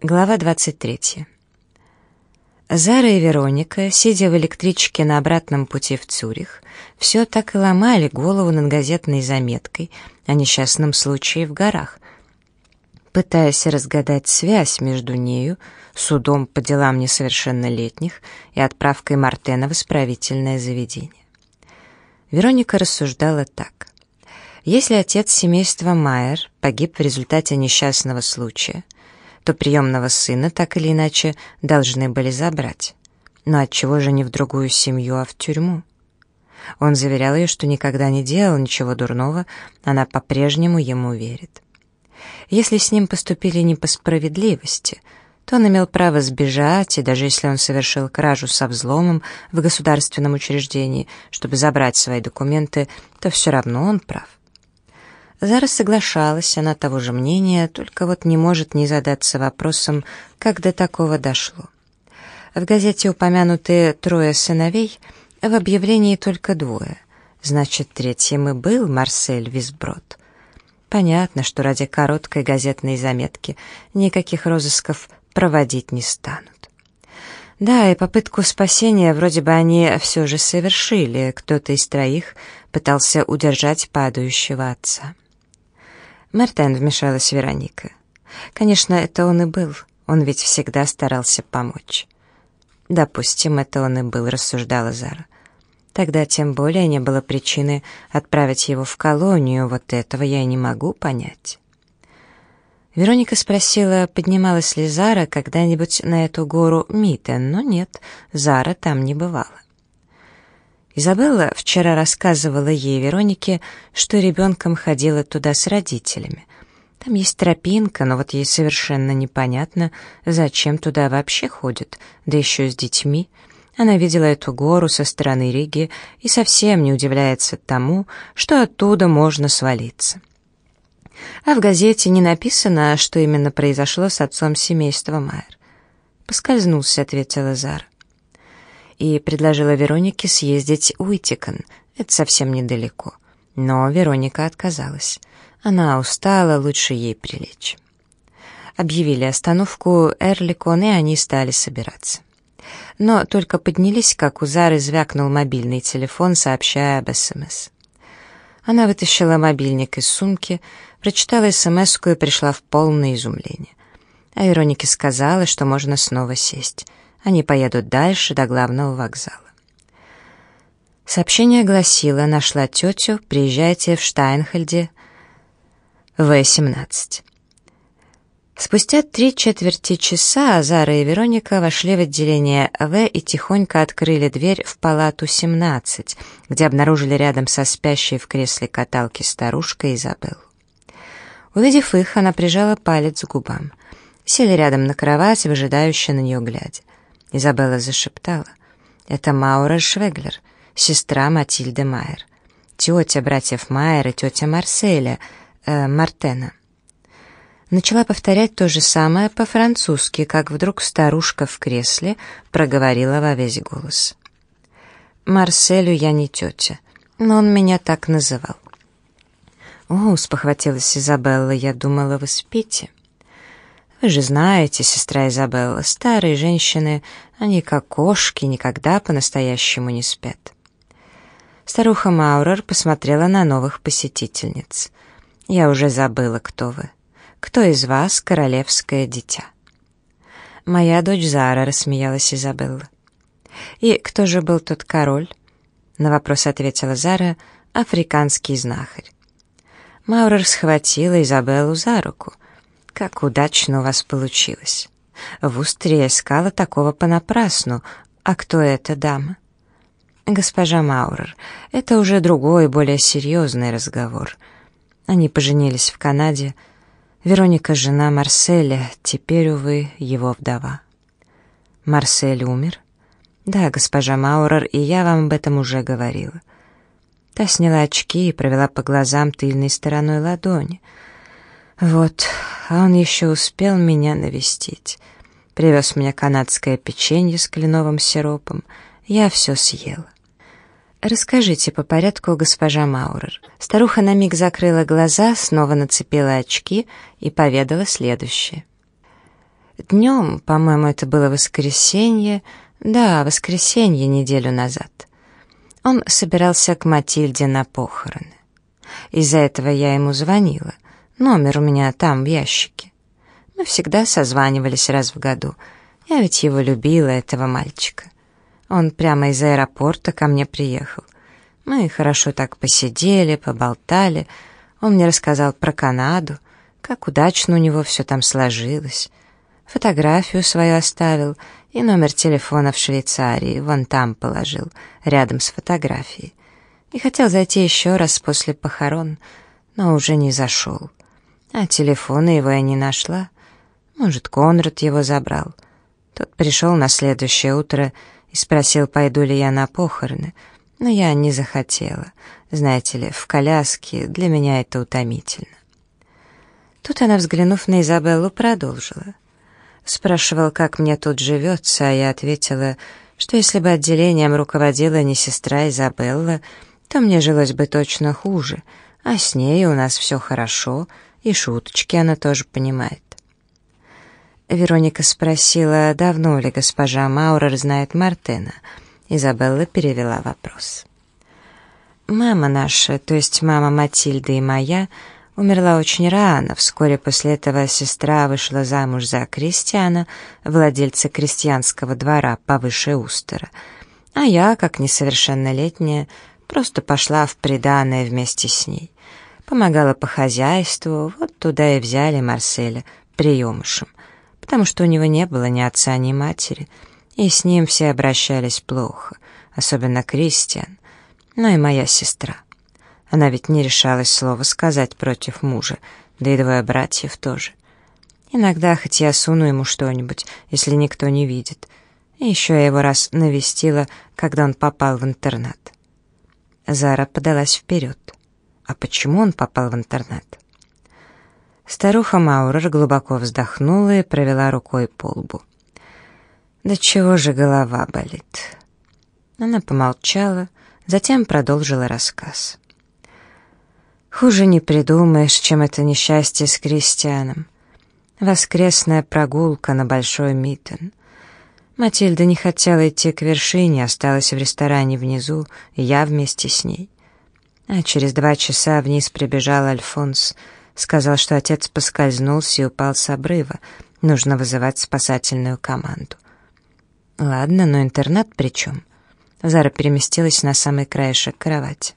Глава 23. Зара и Вероника, сидя в электричке на обратном пути в Цюрих, все так и ломали голову над газетной заметкой о несчастном случае в горах, пытаясь разгадать связь между нею, судом по делам несовершеннолетних и отправкой Мартена в исправительное заведение. Вероника рассуждала так. Если отец семейства Майер погиб в результате несчастного случая — то приемного сына так или иначе должны были забрать. Но отчего же не в другую семью, а в тюрьму? Он заверял ее, что никогда не делал ничего дурного, она по-прежнему ему верит. Если с ним поступили не по справедливости, то он имел право сбежать, и даже если он совершил кражу со взломом в государственном учреждении, чтобы забрать свои документы, то все равно он прав. Зара соглашалась, она того же мнения, только вот не может не задаться вопросом, как до такого дошло. В газете упомянуты трое сыновей, в объявлении только двое. Значит, третьим и был Марсель Висброд. Понятно, что ради короткой газетной заметки никаких розысков проводить не станут. Да, и попытку спасения вроде бы они все же совершили, кто-то из троих пытался удержать падающего отца. «Мартен», — вмешалась Вероника. «Конечно, это он и был. Он ведь всегда старался помочь». «Допустим, это он и был», — рассуждала Зара. «Тогда тем более не было причины отправить его в колонию, вот этого я и не могу понять». Вероника спросила, поднималась ли Зара когда-нибудь на эту гору Митен, но нет, Зара там не бывала. Изабелла вчера рассказывала ей, Веронике, что ребенком ходила туда с родителями. Там есть тропинка, но вот ей совершенно непонятно, зачем туда вообще ходят, да еще с детьми. Она видела эту гору со стороны Риги и совсем не удивляется тому, что оттуда можно свалиться. А в газете не написано, что именно произошло с отцом семейства Майер. «Поскользнулся», — ответила Зара и предложила Веронике съездить в Уитикон. Это совсем недалеко. Но Вероника отказалась. Она устала, лучше ей прилечь. Объявили остановку Эрликон, и они стали собираться. Но только поднялись, как у Зары звякнул мобильный телефон, сообщая об СМС. Она вытащила мобильник из сумки, прочитала СМС и пришла в полное изумление. А Веронике сказала, что можно снова сесть — они поедут дальше, до главного вокзала. Сообщение гласило «Нашла тетю, приезжайте в Штайнхельде В-17». Спустя три четверти часа Зара и Вероника вошли в отделение В и тихонько открыли дверь в палату 17, где обнаружили рядом со спящей в кресле каталки старушкой Изабеллу. Увидев их, она прижала палец к губам. Сели рядом на кровать, выжидающе на нее глядя. Изабелла зашептала. «Это Маура Швеглер, сестра Матильды Майер, тетя братьев Майер и тетя Марселя, э, Мартена». Начала повторять то же самое по-французски, как вдруг старушка в кресле проговорила во весь голос. «Марселю я не тетя, но он меня так называл». «О, — спохватилась Изабелла, — я думала, вы спите». Вы же знаете, сестра Изабелла, старые женщины, они как кошки, никогда по-настоящему не спят. Старуха Маурер посмотрела на новых посетительниц. «Я уже забыла, кто вы. Кто из вас королевское дитя?» «Моя дочь Зара», — рассмеялась Изабелла. «И кто же был тот король?» На вопрос ответила Зара, африканский знахарь. Маурер схватила Изабеллу за руку — как удачно у вас получилось. В Устре искала такого понапрасну. А кто эта дама? Госпожа Маурер, это уже другой, более серьезный разговор. Они поженились в Канаде. Вероника — жена Марселя, теперь, увы, его вдова. Марсель умер? Да, госпожа Маурер, и я вам об этом уже говорила. Та сняла очки и провела по глазам тыльной стороной ладони — вот, а он еще успел меня навестить. Привез мне канадское печенье с кленовым сиропом. Я все съела. «Расскажите по порядку, госпожа Маурер». Старуха на миг закрыла глаза, снова нацепила очки и поведала следующее. Днем, по-моему, это было воскресенье, да, воскресенье неделю назад. Он собирался к Матильде на похороны. Из-за этого я ему звонила. Номер у меня там, в ящике. Мы всегда созванивались раз в году. Я ведь его любила, этого мальчика. Он прямо из аэропорта ко мне приехал. Мы хорошо так посидели, поболтали. Он мне рассказал про Канаду, как удачно у него все там сложилось. Фотографию свою оставил и номер телефона в Швейцарии вон там положил, рядом с фотографией. И хотел зайти еще раз после похорон, но уже не зашел. А телефона его я не нашла. Может, Конрад его забрал. Тот пришел на следующее утро и спросил, пойду ли я на похороны, но я не захотела. Знаете ли, в коляске для меня это утомительно. Тут она, взглянув на Изабеллу, продолжила. Спрашивал, как мне тут живется, а я ответила, что если бы отделением руководила не сестра Изабелла, то мне жилось бы точно хуже, а с ней у нас все хорошо, и шуточки она тоже понимает. Вероника спросила, давно ли госпожа Маурер знает Мартена. Изабелла перевела вопрос. «Мама наша, то есть мама Матильды и моя, умерла очень рано. Вскоре после этого сестра вышла замуж за Кристиана, владельца крестьянского двора повыше Устера. А я, как несовершеннолетняя, просто пошла в приданое вместе с ней. Помогала по хозяйству, вот туда и взяли Марселя приемышем потому что у него не было ни отца, ни матери, и с ним все обращались плохо, особенно Кристиан, но и моя сестра. Она ведь не решалась слова сказать против мужа, да и двое братьев тоже. Иногда хоть я суну ему что-нибудь, если никто не видит. И еще я его раз навестила, когда он попал в интернат. Зара подалась вперед. А почему он попал в интернат? Старуха Маурер глубоко вздохнула и провела рукой по лбу. «Да чего же голова болит?» Она помолчала, затем продолжила рассказ. «Хуже не придумаешь, чем это несчастье с крестьяном. Воскресная прогулка на Большой Миттен. Матильда не хотела идти к вершине, осталась в ресторане внизу, и я вместе с ней. А через два часа вниз прибежал Альфонс — Сказал, что отец поскользнулся и упал с обрыва. Нужно вызывать спасательную команду. Ладно, но интернат при чем? Зара переместилась на самый краешек кровати.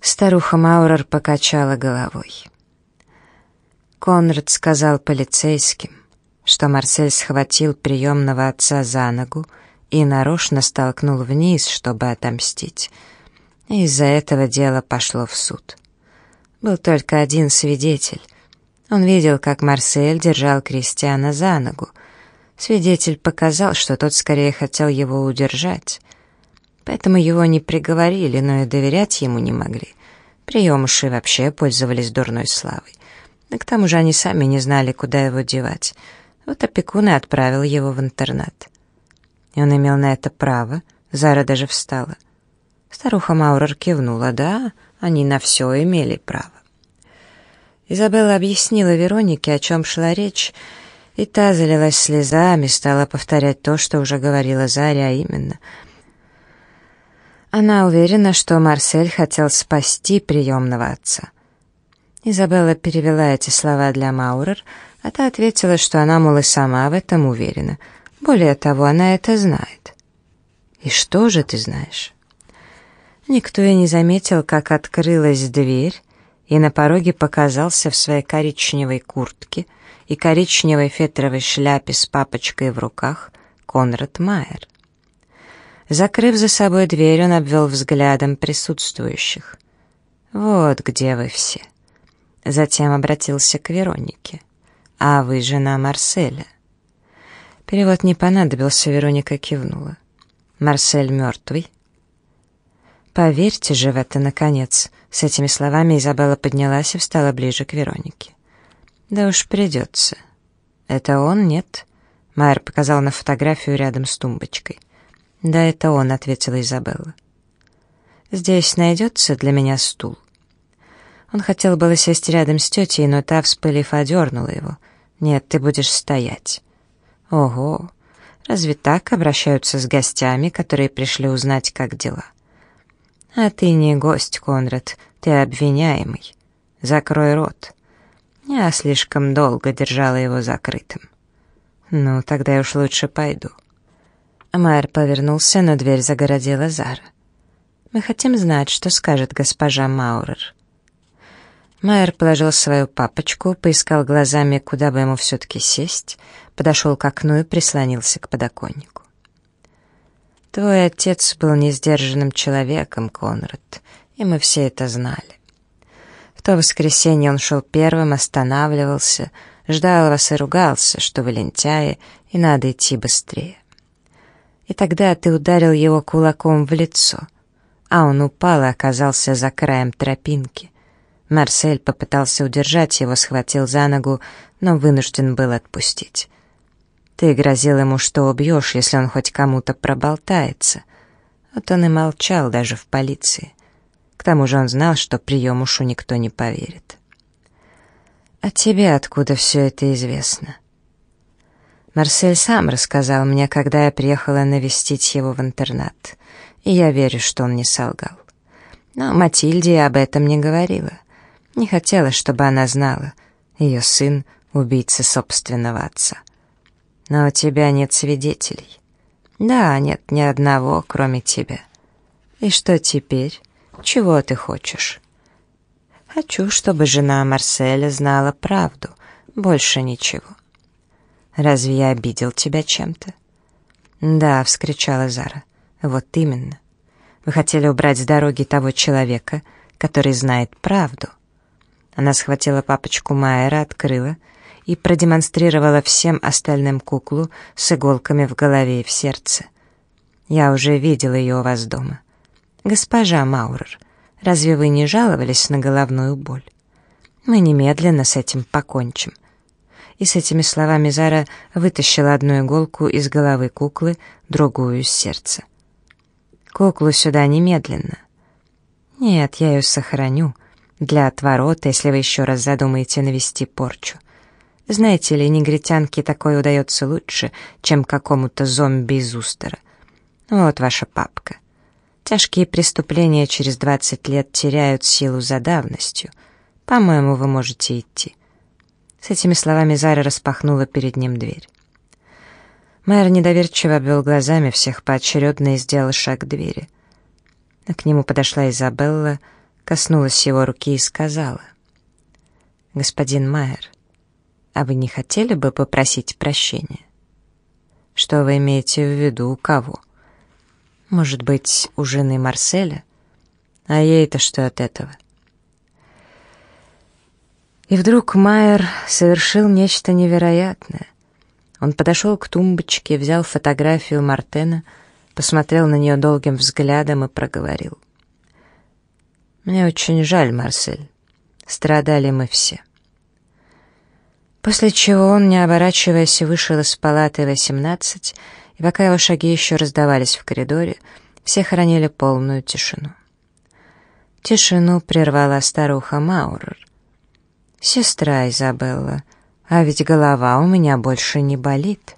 Старуха Маурер покачала головой. Конрад сказал полицейским, что Марсель схватил приемного отца за ногу и нарочно столкнул вниз, чтобы отомстить. Из-за этого дело пошло в суд. Был только один свидетель. Он видел, как Марсель держал Кристиана за ногу. Свидетель показал, что тот скорее хотел его удержать. Поэтому его не приговорили, но и доверять ему не могли. Приемыши вообще пользовались дурной славой. Да к тому же они сами не знали, куда его девать. Вот опекун и отправил его в интернат. И он имел на это право. Зара даже встала. Старуха Маурер кивнула. «Да, они на все имели право». Изабелла объяснила Веронике, о чем шла речь, и та залилась слезами, стала повторять то, что уже говорила Заря, а именно. Она уверена, что Марсель хотел спасти приемного отца. Изабелла перевела эти слова для Маурер, а та ответила, что она, мол, и сама в этом уверена. Более того, она это знает. «И что же ты знаешь?» Никто и не заметил, как открылась дверь, и на пороге показался в своей коричневой куртке и коричневой фетровой шляпе с папочкой в руках Конрад Майер. Закрыв за собой дверь, он обвел взглядом присутствующих. «Вот где вы все». Затем обратился к Веронике. «А вы жена Марселя». Перевод не понадобился, Вероника кивнула. «Марсель мертвый?» «Поверьте же в это, наконец!» С этими словами Изабелла поднялась и встала ближе к Веронике. «Да уж придется». «Это он, нет?» Майер показал на фотографию рядом с тумбочкой. «Да, это он», — ответила Изабелла. «Здесь найдется для меня стул». Он хотел было сесть рядом с тетей, но та, вспылив, одернула его. Нет, ты будешь стоять. Ого, разве так обращаются с гостями, которые пришли узнать, как дела? А ты не гость, Конрад, ты обвиняемый. Закрой рот. Я слишком долго держала его закрытым. Ну, тогда я уж лучше пойду. Майер повернулся, но дверь загородила Зара. «Мы хотим знать, что скажет госпожа Маурер». Майер положил свою папочку, поискал глазами, куда бы ему все-таки сесть, подошел к окну и прислонился к подоконнику. «Твой отец был несдержанным человеком, Конрад, и мы все это знали. В то воскресенье он шел первым, останавливался, ждал вас и ругался, что вы лентяи, и надо идти быстрее. И тогда ты ударил его кулаком в лицо, а он упал и оказался за краем тропинки. Марсель попытался удержать его, схватил за ногу, но вынужден был отпустить. Ты грозил ему, что убьешь, если он хоть кому-то проболтается. Вот он и молчал даже в полиции. К тому же он знал, что приемушу никто не поверит. «А тебе откуда все это известно?» Марсель сам рассказал мне, когда я приехала навестить его в интернат, и я верю, что он не солгал. Но Матильде об этом не говорила. Не хотела, чтобы она знала. Ее сын — убийца собственного отца. Но у тебя нет свидетелей. Да, нет ни одного, кроме тебя. И что теперь? Чего ты хочешь? Хочу, чтобы жена Марселя знала правду. Больше ничего. Разве я обидел тебя чем-то? Да, вскричала Зара. Вот именно. Вы хотели убрать с дороги того человека, который знает правду. Она схватила папочку Майера, открыла и продемонстрировала всем остальным куклу с иголками в голове и в сердце. Я уже видела ее у вас дома. Госпожа Маурер, разве вы не жаловались на головную боль? Мы немедленно с этим покончим. И с этими словами Зара вытащила одну иголку из головы куклы, другую из сердца. Куклу сюда немедленно. Нет, я ее сохраню, — для отворота, если вы еще раз задумаете навести порчу. Знаете ли, негритянке такое удается лучше, чем какому-то зомби из Устера. Вот ваша папка. Тяжкие преступления через 20 лет теряют силу за давностью. По-моему, вы можете идти. С этими словами Зара распахнула перед ним дверь. Мэр недоверчиво обвел глазами всех поочередно и сделал шаг к двери. К нему подошла Изабелла, коснулась его руки и сказала. «Господин Майер, а вы не хотели бы попросить прощения?» «Что вы имеете в виду, у кого?» «Может быть, у жены Марселя? А ей-то что от этого?» И вдруг Майер совершил нечто невероятное. Он подошел к тумбочке, взял фотографию Мартена, посмотрел на нее долгим взглядом и проговорил. Мне очень жаль, Марсель. Страдали мы все. После чего он, не оборачиваясь, вышел из палаты 18, и пока его шаги еще раздавались в коридоре, все хранили полную тишину. Тишину прервала старуха Маурер. «Сестра Изабелла, а ведь голова у меня больше не болит».